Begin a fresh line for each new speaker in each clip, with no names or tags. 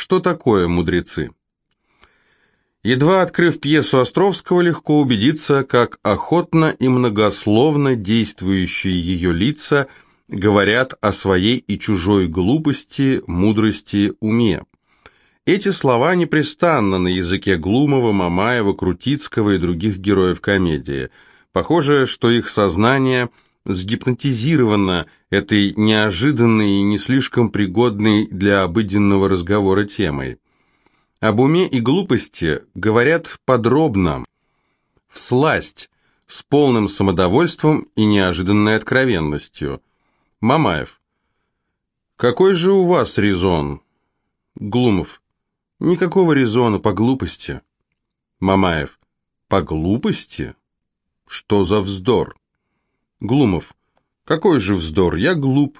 Что такое мудрецы? Едва открыв пьесу Островского, легко убедиться, как охотно и многословно действующие ее лица говорят о своей и чужой глупости, мудрости, уме. Эти слова непрестанно на языке Глумова, Мамаева, Крутицкого и других героев комедии. Похоже, что их сознание сгипнотизировано этой неожиданной и не слишком пригодной для обыденного разговора темой. Об уме и глупости говорят подробно, всласть, с полным самодовольством и неожиданной откровенностью. Мамаев. Какой же у вас резон? Глумов. Никакого резона по глупости. Мамаев. По глупости? Что за вздор? Глумов. Какой же вздор? Я глуп.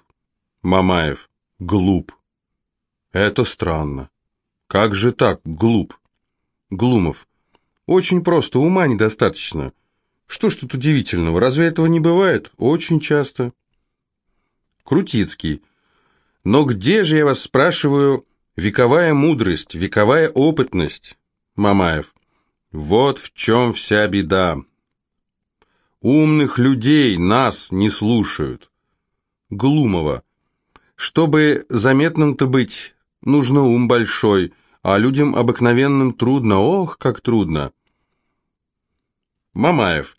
Мамаев. Глуп. Это странно. Как же так, глуп? Глумов. Очень просто, ума недостаточно. Что ж тут удивительного, разве этого не бывает? Очень часто. Крутицкий. Но где же, я вас спрашиваю, вековая мудрость, вековая опытность? Мамаев. Вот в чем вся беда. Умных людей нас не слушают. Глумова. Чтобы заметным-то быть, нужно ум большой, а людям обыкновенным трудно, ох, как трудно. Мамаев.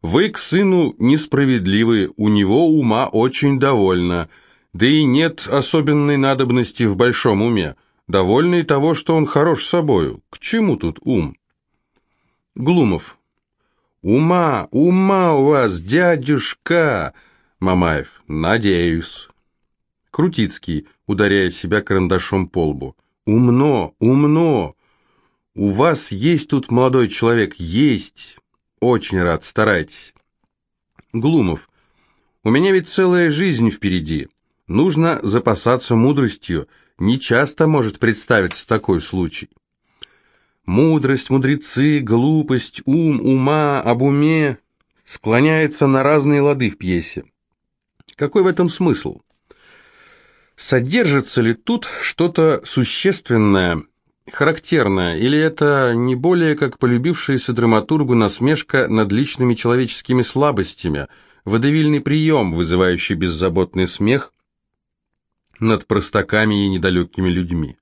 Вы к сыну несправедливы, у него ума очень довольно, да и нет особенной надобности в большом уме, довольный того, что он хорош собою. К чему тут ум? Глумов. Ума, ума у вас, дядюшка! Мамаев. Надеюсь. Крутицкий, ударяя себя карандашом по лбу. Умно, умно. У вас есть тут молодой человек, есть. Очень рад, старайтесь. Глумов. У меня ведь целая жизнь впереди. Нужно запасаться мудростью. Не часто может представиться такой случай. Мудрость, мудрецы, глупость, ум, ума, об уме склоняется на разные лады в пьесе. Какой в этом смысл? Содержится ли тут что-то существенное, характерное, или это не более как полюбившаяся драматургу насмешка над личными человеческими слабостями, водевильный прием, вызывающий беззаботный смех над простаками и недалекими людьми?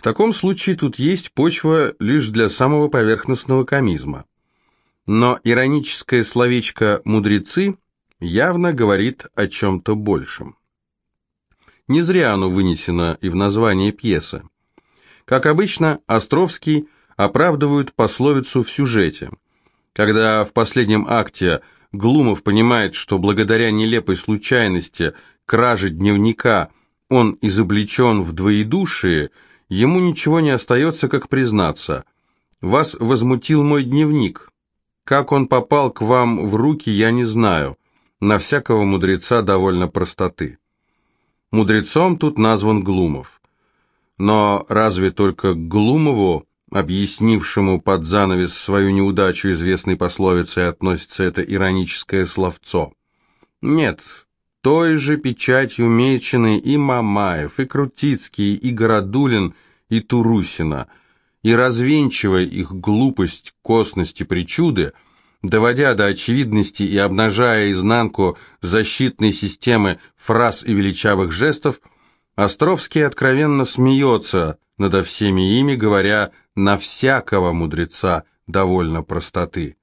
В таком случае тут есть почва лишь для самого поверхностного комизма. Но ироническое словечко «мудрецы» явно говорит о чем-то большем. Не зря оно вынесено и в название пьесы. Как обычно, Островский оправдывает пословицу в сюжете. Когда в последнем акте Глумов понимает, что благодаря нелепой случайности кражи дневника он изобличен в двоедушие, ему ничего не остается, как признаться. «Вас возмутил мой дневник. Как он попал к вам в руки, я не знаю. На всякого мудреца довольно простоты». Мудрецом тут назван Глумов. Но разве только Глумову, объяснившему под занавес свою неудачу известной пословицей, относится это ироническое словцо? Нет, той же печатью мечены и Мамаев, и Крутицкий, и Городулин, и Турусина, и развенчивая их глупость, косность и причуды – доводя до очевидности и обнажая изнанку защитной системы фраз и величавых жестов, Островский откровенно смеется надо всеми ими, говоря «на всякого мудреца довольно простоты».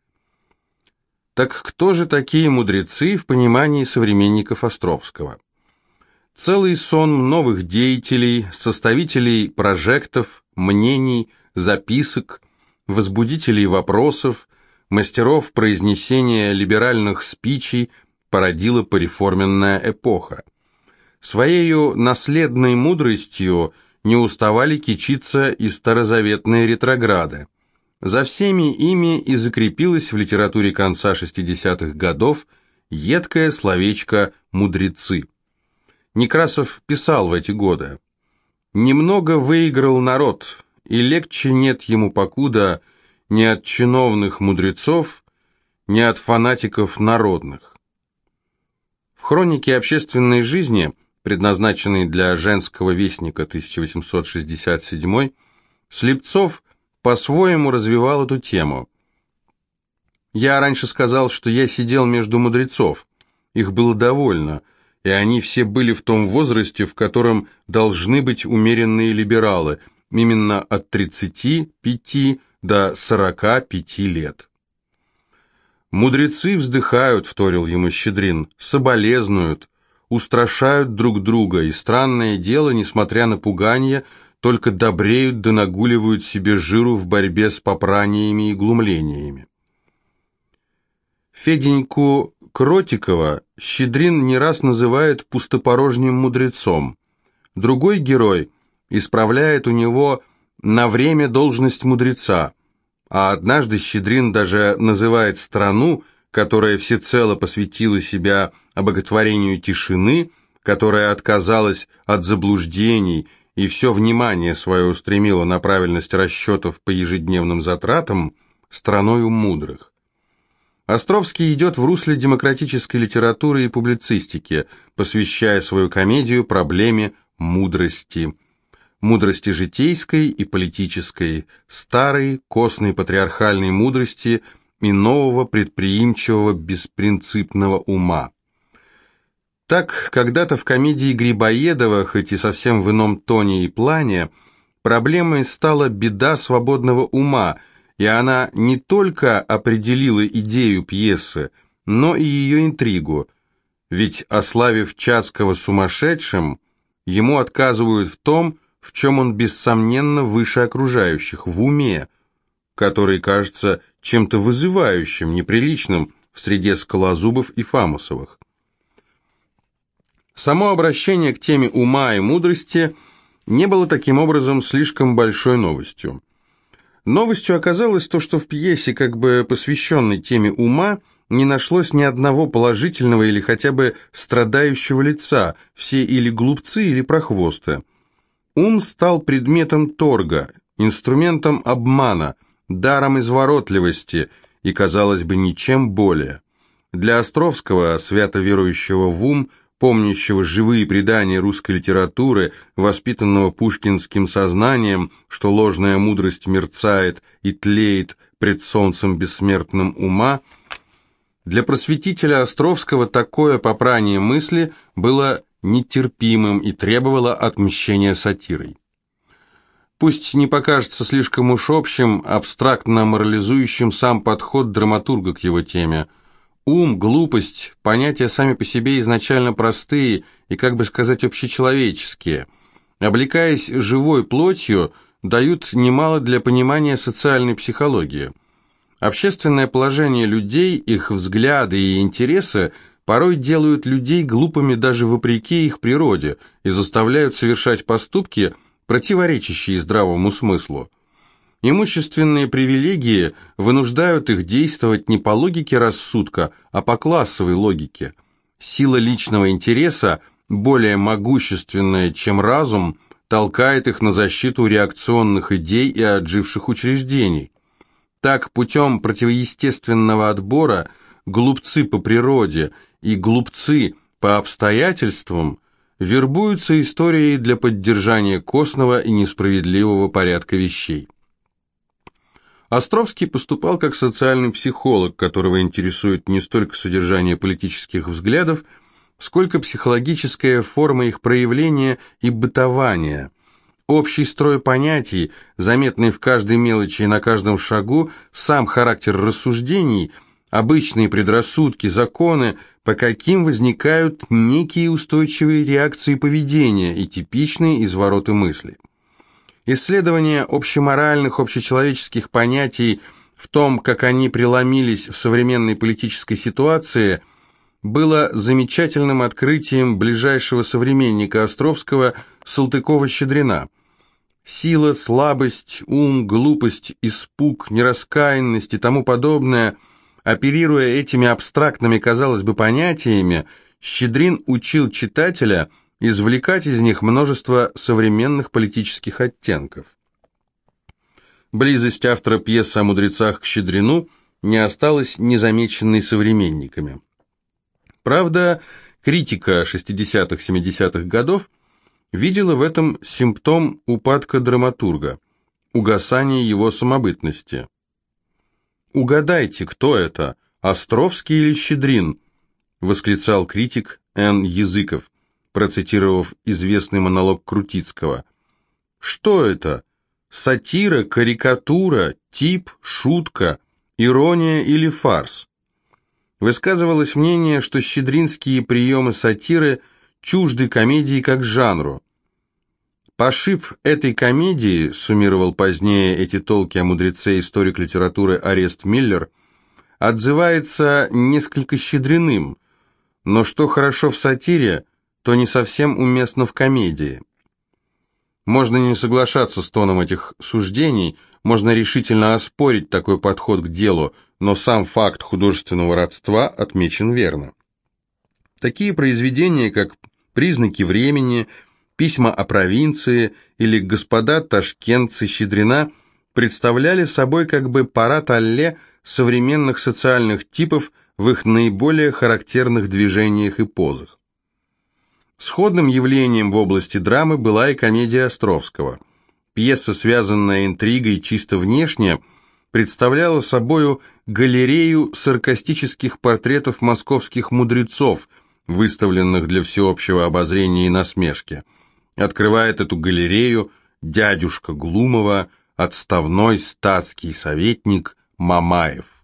Так кто же такие мудрецы в понимании современников Островского? Целый сон новых деятелей, составителей прожектов, мнений, записок, возбудителей вопросов, мастеров произнесения либеральных спичей породила пореформенная эпоха. Своею наследной мудростью не уставали кичиться и старозаветные ретрограды. За всеми ими и закрепилось в литературе конца 60-х годов едкое словечко «мудрецы». Некрасов писал в эти годы «Немного выиграл народ, и легче нет ему покуда, — ни от чиновных мудрецов, ни от фанатиков народных. В хронике общественной жизни предназначенный для женского вестника 1867, Слепцов по-своему развивал эту тему. Я раньше сказал, что я сидел между мудрецов. Их было довольно, и они все были в том возрасте, в котором должны быть умеренные либералы, именно от 35 до 45 лет. «Мудрецы вздыхают», — вторил ему Щедрин, — «соболезнуют, устрашают друг друга, и странное дело, несмотря на пуганье, только добреют да нагуливают себе жиру в борьбе с попраниями и глумлениями». Феденьку Кротикова Щедрин не раз называет пустопорожним мудрецом. Другой герой исправляет у него на время должность мудреца, а однажды Щедрин даже называет страну, которая всецело посвятила себя обоготворению тишины, которая отказалась от заблуждений и все внимание свое устремила на правильность расчетов по ежедневным затратам, страною мудрых. Островский идет в русле демократической литературы и публицистики, посвящая свою комедию проблеме мудрости – мудрости житейской и политической, старой, костной патриархальной мудрости и нового предприимчивого беспринципного ума. Так, когда-то в комедии Грибоедова, хоть и совсем в ином тоне и плане, проблемой стала беда свободного ума, и она не только определила идею пьесы, но и ее интригу, ведь, ославив Чацкого сумасшедшим, ему отказывают в том, в чем он, бессомненно, выше окружающих, в уме, который кажется чем-то вызывающим, неприличным в среде скалозубов и фамусовых. Само обращение к теме ума и мудрости не было таким образом слишком большой новостью. Новостью оказалось то, что в пьесе, как бы посвященной теме ума, не нашлось ни одного положительного или хотя бы страдающего лица, все или глупцы, или прохвосты. Ум стал предметом торга, инструментом обмана, даром изворотливости и, казалось бы, ничем более. Для Островского, свято верующего в ум, помнящего живые предания русской литературы, воспитанного пушкинским сознанием, что ложная мудрость мерцает и тлеет пред солнцем бессмертным ума, для просветителя Островского такое попрание мысли было нетерпимым и требовала отмщения сатирой. Пусть не покажется слишком уж общим, абстрактно морализующим сам подход драматурга к его теме. Ум, глупость, понятия сами по себе изначально простые и, как бы сказать, общечеловеческие. Облекаясь живой плотью, дают немало для понимания социальной психологии. Общественное положение людей, их взгляды и интересы – порой делают людей глупыми даже вопреки их природе и заставляют совершать поступки, противоречащие здравому смыслу. Имущественные привилегии вынуждают их действовать не по логике рассудка, а по классовой логике. Сила личного интереса, более могущественная, чем разум, толкает их на защиту реакционных идей и отживших учреждений. Так, путем противоестественного отбора, глупцы по природе – и глупцы по обстоятельствам вербуются историей для поддержания костного и несправедливого порядка вещей. Островский поступал как социальный психолог, которого интересует не столько содержание политических взглядов, сколько психологическая форма их проявления и бытования. Общий строй понятий, заметный в каждой мелочи и на каждом шагу, сам характер рассуждений, обычные предрассудки, законы – по каким возникают некие устойчивые реакции поведения и типичные извороты мысли. Исследование общеморальных, общечеловеческих понятий в том, как они преломились в современной политической ситуации, было замечательным открытием ближайшего современника Островского Салтыкова-Щедрина. Сила, слабость, ум, глупость, испуг, нераскаянность и тому подобное – Оперируя этими абстрактными, казалось бы, понятиями, Щедрин учил читателя извлекать из них множество современных политических оттенков. Близость автора пьесы о мудрецах к Щедрину не осталась незамеченной современниками. Правда, Критика 60-70-х годов видела в этом симптом упадка драматурга, угасания его самобытности. «Угадайте, кто это, Островский или Щедрин?» – восклицал критик Н. Языков, процитировав известный монолог Крутицкого. «Что это? Сатира, карикатура, тип, шутка, ирония или фарс?» Высказывалось мнение, что щедринские приемы сатиры чужды комедии как жанру. Пошиб этой комедии, суммировал позднее эти толки о мудреце историк литературы Арест Миллер, отзывается несколько щедриным, но что хорошо в сатире, то не совсем уместно в комедии. Можно не соглашаться с тоном этих суждений, можно решительно оспорить такой подход к делу, но сам факт художественного родства отмечен верно. Такие произведения, как «Признаки времени», «Письма о провинции» или «Господа ташкентцы Щедрина» представляли собой как бы парад алле современных социальных типов в их наиболее характерных движениях и позах. Сходным явлением в области драмы была и комедия Островского. Пьеса, связанная интригой чисто внешне – представляла собою галерею саркастических портретов московских мудрецов, выставленных для всеобщего обозрения и насмешки. Открывает эту галерею дядюшка Глумова, отставной статский советник Мамаев.